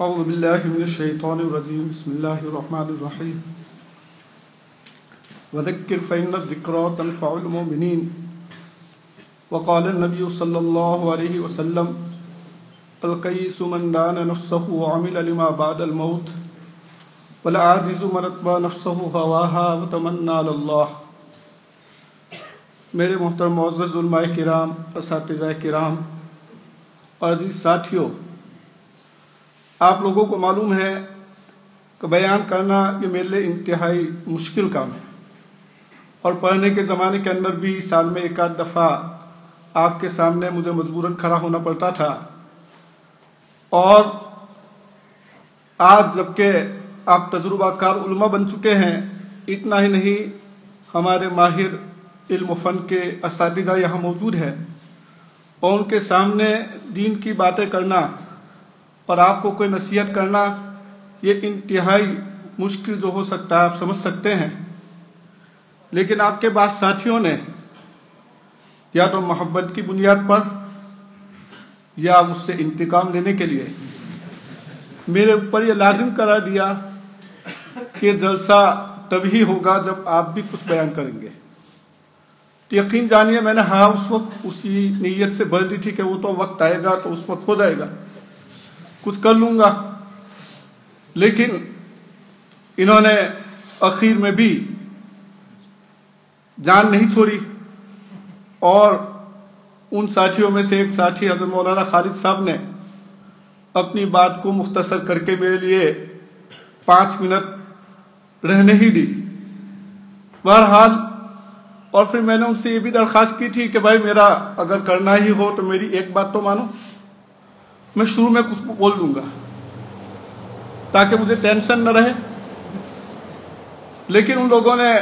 أعوذ بالله من الشيطان الرجيم بسم الله الرحمن الرحيم وذكر فإن الذكرى تنفع المؤمنين وقال النبي صلى الله عليه وسلم القيس من دان نفسه وعمل لما بعد الموت، والعاجز من اتبع نفسه هواها وتمنى على الله. میرے محترم معزز علماء کرام، اساتذہ کرام، عزیز ساتھیوں آپ لوگوں کو معلوم ہے کہ بیان کرنا یہ میرے لیے انتہائی مشکل کام ہے۔ اور پڑھنے کے زمانے کے اندر بھی سال میں ایک آدھ دفعہ آپ کے سامنے مجھے مجبوراً کھڑا ہونا پڑتا تھا۔ اور آج جبکہ آپ تجربہ کار علماء بن چکے ہیں، اتنا ہی نہیں، ہمارے ماہر علم و فن کے اساتذہ یہاں موجود ہے اور ان کے سامنے دین کی باتیں کرنا اور آپ کو کوئی نصیحت کرنا، یہ انتہائی مشکل جو ہو سکتا ہے، آپ سمجھ سکتے ہیں۔ لیکن آپ کے بعض ساتھیوں نے یا تو محبت کی بنیاد پر یا مجھ سے انتقام لینے کے لیے میرے اوپر یہ لازم کرا دیا کہ جلسہ تبھی ہوگا جب آپ بھی کچھ بیان کریں گے۔ تو یقین جانیے، میں نے ہاں اس وقت اسی نیت سے بھر دی تھی کہ وہ تو وقت آئے گا تو اس وقت ہو جائے گا۔ کچھ کر لوں گا۔ لیکن انہوں نے اخیر میں بھی جان نہیں چھوڑی۔ اور ان ساتھیوں میں سے ایک ساتھی حضرت مولانا خالد صاحب نے اپنی بات کو مختصر کر کے میرے لیے پانچ منٹ رہنے ہی دی۔ بہرحال، اور پھر میں نے ان سے یہ بھی درخواست کی تھی کہ بھائی میرا اگر کرنا ہی ہو تو میری ایک بات تو مانو۔ میں شروع میں کچھ بول دوں گا تاکہ مجھے ٹینشن نہ رہے۔ لیکن ان لوگوں نے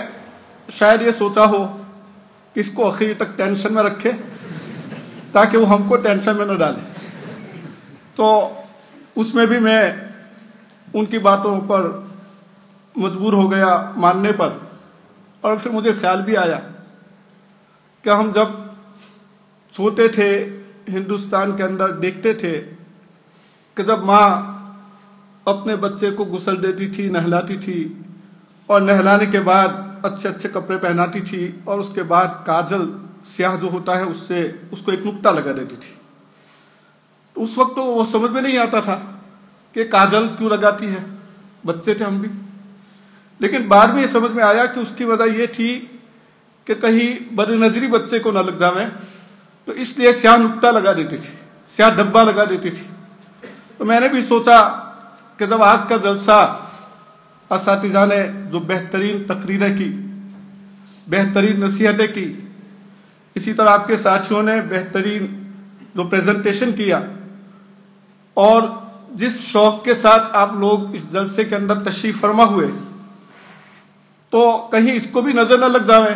شاید یہ سوچا ہو کہ اس کو اخیر تک ٹینشن میں رکھے تاکہ وہ ہم کو ٹینشن میں نہ ڈالے۔ تو اس میں بھی میں ان کی باتوں پر مجبور ہو گیا ماننے پر۔ اور پھر مجھے خیال بھی آیا کہ ہم جب سوتے تھے ہندوستان کے اندر، دیکھتے تھے کہ جب ماں اپنے بچے کو غسل دیتی تھی، نہلاتی تھی، اور نہلانے کے بعد اچھے اچھے کپڑے پہناتی تھی، اور اس کے بعد کاجل سیاہ جو ہوتا ہے، اس سے اس کو ایک نقطہ لگا دیتی تھی۔ تو اس وقت تو وہ سمجھ میں نہیں آتا تھا کہ کاجل کیوں لگاتی ہے۔ بچے تھے ہم بھی۔ لیکن بعد میں یہ سمجھ میں آیا کہ اس کی وجہ یہ تھی کہ کہیں بد نظری بچے کو نہ لگ جاوے تو اس لیے سیاہ نقطہ لگا دیتی تھی، سیاہ ڈبہ لگا دیتی تھی۔ تو میں نے بھی سوچا کہ جب آج کا جلسہ اساتذہ نے جو بہترین تقریریں کی، بہترین نصیحتیں کی، اسی طرح آپ کے ساتھیوں نے بہترین جو پریزنٹیشن کیا، اور جس شوق کے ساتھ آپ لوگ اس جلسے کے اندر تشریف فرما ہوئے، تو کہیں اس کو بھی نظر نہ لگ جاوے۔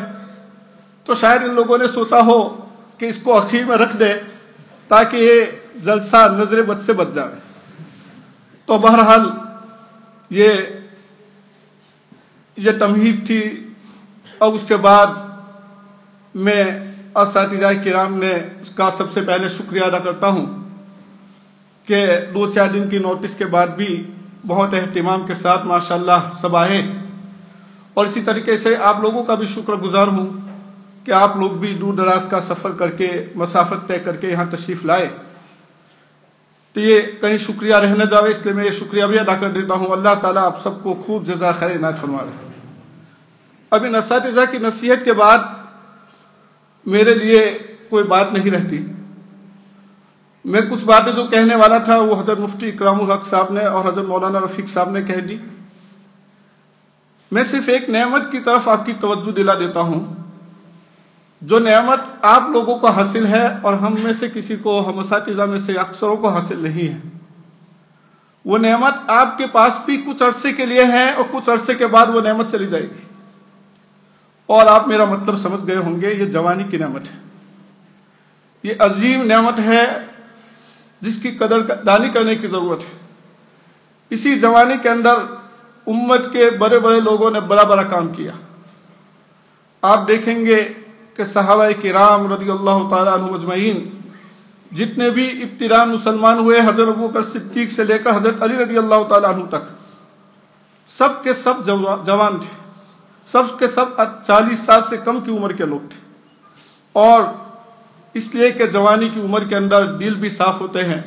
تو شاید ان لوگوں نے سوچا ہو کہ اس کو اخیر میں رکھ دے تاکہ یہ جلسہ نظر بد سے بچ جائے تو بہرحال یہ یہ تمہید تھی اور اس کے بعد میں اساتذہ کرام نے اس کا سب سے پہلے شکریہ ادا کرتا ہوں کہ دو چار دن کی نوٹس کے بعد بھی بہت اہتمام کے ساتھ ماشاءاللہ سب آئے اور اسی طریقے سے آپ لوگوں کا بھی شکر گزار ہوں کہ آپ لوگ بھی دور دراز کا سفر کر کے مسافت طے کر کے یہاں تشریف لائے۔ تو یہ کہیں شکریہ رہنے جاوے، اس لیے میں یہ شکریہ بھی ادا کر دیتا ہوں۔ اللہ تعالیٰ آپ سب کو خوب جزا خیر نہ چھڑوا رہے اب ان اساتذہ کی نصیحت کے بعد میرے لیے کوئی بات نہیں رہتی۔ میں کچھ باتیں جو کہنے والا تھا، وہ حضرت مفتی اکرام الحق صاحب نے اور حضرت مولانا رفیق صاحب نے کہہ دی۔ میں صرف ایک نعمت کی طرف آپ کی توجہ دلا دیتا ہوں۔ جو نعمت آپ لوگوں کو حاصل ہے اور ہم میں سے کسی کو، ہم اساتذہ میں سے اکثروں کو حاصل نہیں ہے۔ وہ نعمت آپ کے پاس بھی کچھ عرصے کے لیے ہے اور کچھ عرصے کے بعد وہ نعمت چلی جائے گی۔ اور آپ میرا مطلب سمجھ گئے ہوں گے، یہ جوانی کی نعمت ہے۔ یہ عظیم نعمت ہے جس کی قدر دانی کرنے کی ضرورت ہے۔ اسی جوانی کے اندر امت کے بڑے بڑے لوگوں نے بڑا بڑا کام کیا۔ آپ دیکھیں گے کہ صحابہ کرام رضی اللہ تعالیٰ عنہ مجمعین جتنے بھی ابتدا مسلمان ہوئے، حضرت ابو بکر صدیق سے لے کر حضرت علی رضی اللہ تعالیٰ عنہ تک، سب کے سب جوان تھے۔ سب کے سب چالیس سال سے کم کی عمر کے لوگ تھے۔ اور اس لیے کہ جوانی کی عمر کے اندر دل بھی صاف ہوتے ہیں،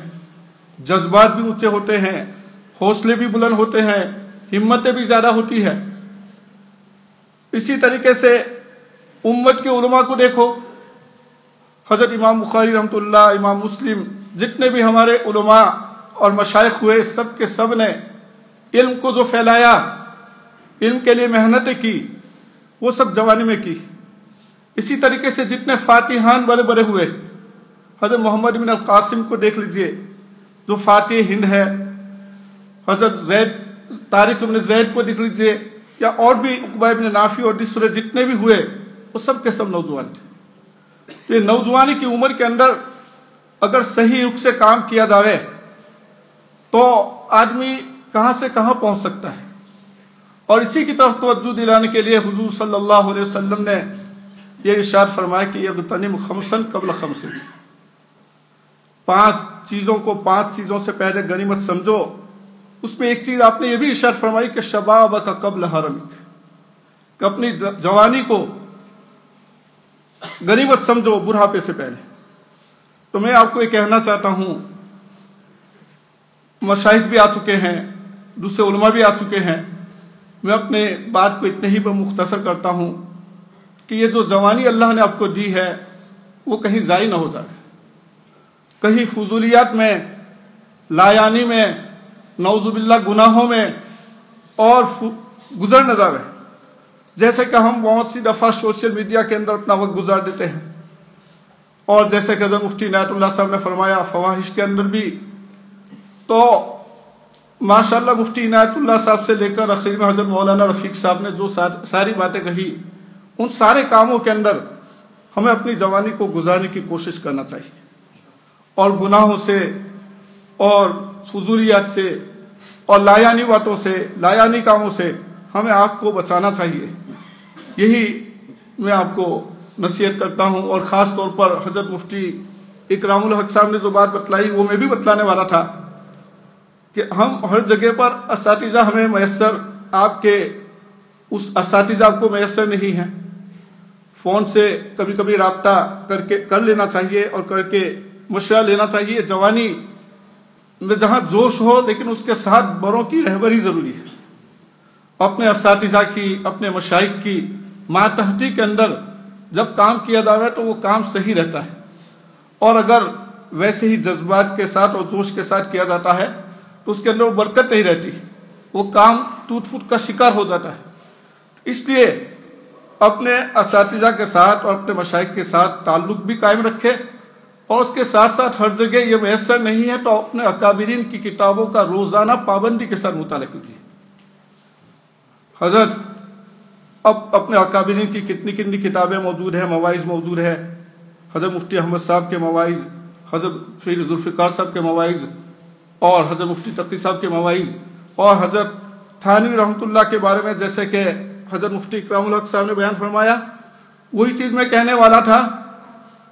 جذبات بھی اونچے ہوتے ہیں، حوصلے بھی بلند ہوتے ہیں، ہمتیں بھی زیادہ ہوتی ہے اسی طریقے سے امت کے علماء کو دیکھو۔ حضرت امام بخاری رحمۃ اللہ، امام مسلم، جتنے بھی ہمارے علماء اور مشائق ہوئے، سب کے سب نے علم کو جو پھیلایا، علم کے لیے محنتیں کی، وہ سب جوانی میں کی۔ اسی طریقے سے جتنے فاتحان بڑے بڑے ہوئے، حضرت محمد بن القاسم کو دیکھ لیجیے، جو فاتح ہند ہے۔ حضرت زید، طارق بن زید کو دیکھ لیجیے، یا اور بھی اقبا بن نافی اور دوسرے جتنے بھی ہوئے وہ سب کے سب نوجوان تھے۔ تو یہ نوجوانی کی عمر کے اندر اگر صحیح رخ سے کام کیا جاوے، تو آدمی کہاں سے کہاں پہنچ سکتا ہے۔ اور اسی کی طرف توجہ دلانے کے لیے حضور صلی اللہ علیہ وسلم نے یہ ارشاد فرمایا کہ یہ تنم خمسن قبل خمسن پانچ چیزوں کو، پانچ چیزوں سے پہلے غنیمت سمجھو۔ اس میں ایک چیز آپ نے یہ بھی ارشاد فرمائی کہ شباب کا قبل حرمک، کہ اپنی جوانی کو غنیمت سمجھو، بڑھاپے سے پہلے۔ تو میں آپ کو یہ کہنا چاہتا ہوں، مشاہد بھی آ چکے ہیں، دوسرے علماء بھی آ چکے ہیں۔ میں اپنے بات کو اتنے ہی پر مختصر کرتا ہوں کہ یہ جو جوانی اللہ نے آپ کو دی ہے، وہ کہیں ضائع نہ ہو جائے۔ کہیں فضولیات میں، لایانی میں نوز باللہ، گناہوں میں اور گزر نہ جائے جیسے کہ ہم بہت سی دفعہ سوشل میڈیا کے اندر اپنا وقت گزار دیتے ہیں۔ اور جیسے کہ حضرت مفتی نیت اللہ صاحب نے فرمایا فواہش کے اندر بھی۔ تو ماشاءاللہ مفتی عنایت اللہ صاحب سے لے کر اخیر میں حضرت مولانا رفیق صاحب نے جو ساری باتیں کہی، ان سارے کاموں کے اندر ہمیں اپنی جوانی کو گزارنے کی کوشش کرنا چاہیے۔ اور گناہوں سے، اور فضولیات سے، اور لایانی باتوں سے، لایانی کاموں سے ہمیں آپ کو بچانا چاہیے۔ یہی میں آپ کو نصیحت کرتا ہوں اور خاص طور پر حضرت مفتی اکرام الحق صاحب نے جو بات بتلائی، وہ میں بھی بتلانے والا تھا کہ ہم ہر جگہ پر اساتذہ ہمیں میسر، آپ کے اس اساتذہ آپ کو میسر نہیں ہیں۔ فون سے کبھی کبھی رابطہ کر کے، کر لینا چاہیے اور کر کے مشورہ لینا چاہیے۔ جوانی میں جہاں جوش ہو، لیکن اس کے ساتھ بڑوں کی رہبری ضروری ہے۔ اپنے اساتذہ کی، اپنے مشاہد کی ماتحتی کے اندر جب کام کیا جا رہا ہے تو وہ کام صحیح رہتا ہے۔ اور اگر ویسے ہی جذبات کے ساتھ اور جوش کے ساتھ کیا جاتا ہے، تو اس کے اندر وہ برکت نہیں رہتی۔ وہ کام ٹوٹ پھوٹ کا شکار ہو جاتا ہے۔ اس لیے اپنے اساتذہ کے ساتھ اور اپنے مشائق کے ساتھ تعلق بھی قائم رکھے۔ اور اس کے ساتھ ساتھ ہر جگہ یہ میسر نہیں ہے تو اپنے اکابرین کی کتابوں کا روزانہ پابندی کے ساتھ مطالعہ کیجیے۔ حضرت اب اپنے اکابرین کی کتنی کتنی کتابیں موجود ہیں، مواعظ موجود ہے حضرت مفتی احمد صاحب کے مواعظ، حضرت فیر ذوالفقار صاحب کے مواعظ اور حضرت مفتی تقی صاحب کے مواعظ اور حضرت تھانوی رحمۃ اللہ کے بارے میں جیسے کہ حضرت مفتی اکرام الحق صاحب نے بیان فرمایا، وہی چیز میں کہنے والا تھا۔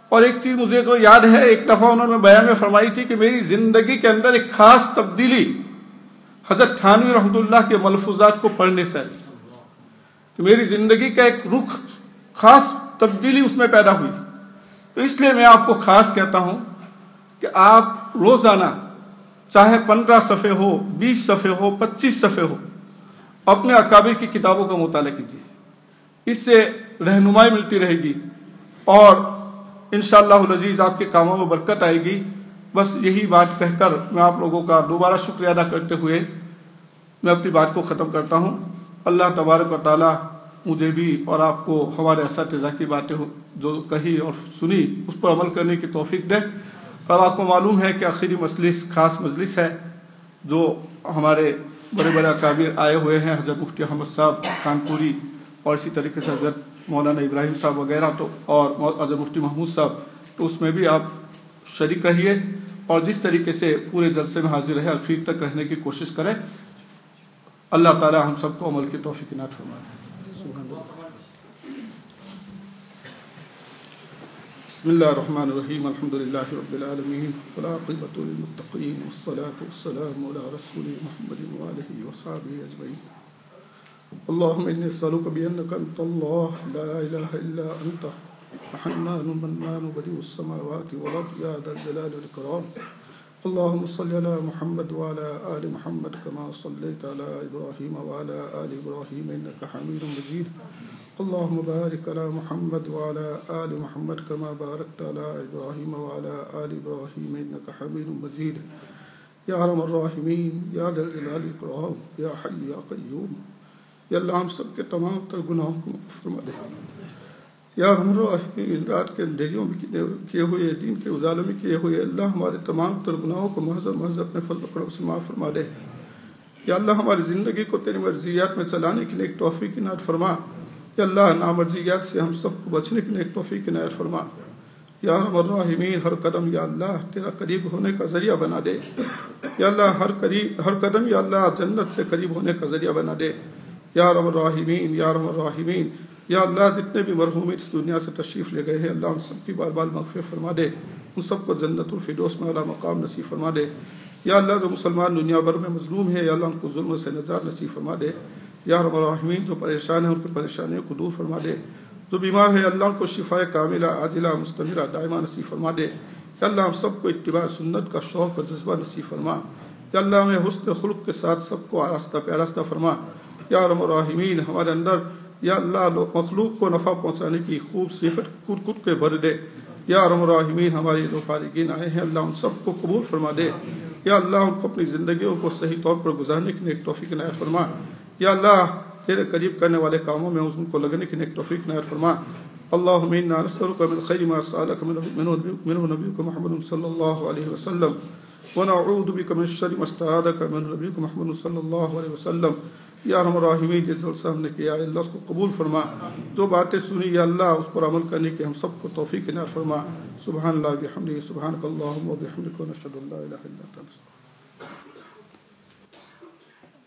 اور ایک چیز مجھے جو یاد ہے، ایک دفعہ انہوں نے بیان میں فرمائی تھی کہ میری زندگی کے اندر ایک خاص تبدیلی حضرت تھانوی رحمۃ اللہ کے ملفوظات کو پڑھنے سے کہ میری زندگی کا ایک رخ خاص تبدیلی اس میں پیدا ہوئی۔ تو اس لیے میں آپ کو خاص کہتا ہوں کہ آپ روزانہ چاہے پندرہ صفحے ہو، بیس صفحے ہو، پچیس صفحے ہو، اپنے اکابر کی کتابوں کا مطالعہ کیجیے۔ اس سے رہنمائی ملتی رہے گی اور انشاءاللہ العزیز آپ کے کاموں میں برکت آئے گی۔ بس یہی بات کہہ کر میں آپ لوگوں کا دوبارہ شکریہ ادا کرتے ہوئے میں اپنی بات کو ختم کرتا ہوں۔ اللہ تبارک و تعالیٰ مجھے بھی اور آپ کو ہمارے اساتذہ کی باتیں جو کہی اور سنی، اس پر عمل کرنے کی توفیق دے۔ اور آپ کو معلوم ہے کہ آخری مجلس، خاص مجلس ہے، جو ہمارے بڑے بڑے اکابر آئے ہوئے ہیں، حضرت مفتی احمد صاحب کانپوری اور اسی طریقے سے حضرت مولانا ابراہیم صاحب وغیرہ تو اور حضرت مفتی محمود صاحب۔ تو اس میں بھی آپ شریک رہیے اور جس طریقے سے پورے جلسے میں حاضر رہے اخیر تک رہنے کی کوشش کریں۔ اللہ تعالی ہم سب کو عمل کی توفیق نات فرمائے۔ بسم الله الرحمن الرحيم الحمد لله رب العالمين والعاقبة للمتقين والصلاة والسلام على رسول محمد وآله وصحبه أجمعين اللهم إني أسألك بأنك أنت الله لا إله إلا أنت الحنان المنان بديع السماوات والأرض يا ذا الجلال والإكرام اللهم صل على محمد وعلى آل محمد كما صليت على إبراهيم وعلى آل إبراهيم إنك حميد مجيد. اللهم بارك على محمد وعلى آل محمد كما باركت على إبراهيم وعلى آل إبراهيم إنك حميد مجيد. يا رحم الراحمين، يا ذا الجلال والإكرام، يا حي يا قيوم. یا اللہ ہم سب کے تمام تر گناہوں کو معاف فرما دے یا رحم الراحمین رات کے اندھیریوں میں کیے ہوئے دین کے اجالوں میں کیے ہوئے اللہ ہمارے تمام تر گناہوں کو محض محض اپنے فضل و کرم سے معاف فرما دے۔ یا اللہ ہماری زندگی کو تیری مرضیات میں چلانے کے لیے ایک توفیق عنایت فرما۔ یا اللہ نامرضیات سے ہم سب کو بچنے کے لیے ایک توفیق عنایت فرما۔ یا رحم الراحمین ہر قدم یا اللہ تیرا قریب ہونے کا ذریعہ بنا دے۔ یا اللہ ہر قریب، ہر قدم یا اللہ جنت سے قریب ہونے کا ذریعہ بنا دے۔ یا رحم الراحمین یا رحم الراحمین یا اللہ جتنے بھی مرحوم اس دنیا سے تشریف لے گئے ہیں، اللہ ان سب کی بار بار مغفر فرما دے۔ ان سب کو جنت الفردوس میں اللہ مقام نصیب فرما دے۔ یا اللہ جو مسلمان دنیا بھر میں مظلوم ہے یا اللہ ان کو ظلم سے نجات نصیب فرما دے۔ یا رحم الرحمین جو پریشان ہیں، ان کی پریشانیوں کو دور فرما دے۔ جو بیمار ہے اللہ ان کو شفا کاملہ، عاجلہ، مستمرہ، دائمہ نصیب فرما دے۔ یا اللہ ہم سب کو اتباع سنت کا شوق و جذبہ نصیب فرما۔ یا اللہ ہمیں حسن خلق کے ساتھ سب کو آراستہ پیاراستہ فرما۔ یا رحم الرحمین ہمارے اندر یا اللہ مخلوق کو نفع پہنچانے کی خوب صفت کود کود کے بھر دے۔ یا رحم الرحمین ہماری جو فارغین آئے ہیں، اللہ ان سب کو قبول فرما دے۔ یا اللہ ان کو اپنی زندگیوں کو صحیح طور پر گزارنے کے لیے ایک توفیق عنایت فرما۔ یا اللہ، تیرے قریب کرنے والے کاموں میں ان کو لگنے کے لیے ایک توفیق عنایت فرما۔ اللهم انا نسالك من خير ما سالك منه نبيك محمد صلى الله عليه وسلم۔ ونعوذ بك من شر ما استعاذك من نبيك محمد صلى الله عليه وسلم۔ یا رحم الراحمین، جس جلسہ ہم نے کیا، اللہ اس کو قبول فرما۔ جو باتیں سنی، یا اللہ اس پر عمل کرنے کی ہم سب کو توفیق عنایت فرما۔ سبحان اللہ بحمد سبحان اللہ و بحمد کو نشد اللہ الہ الا انت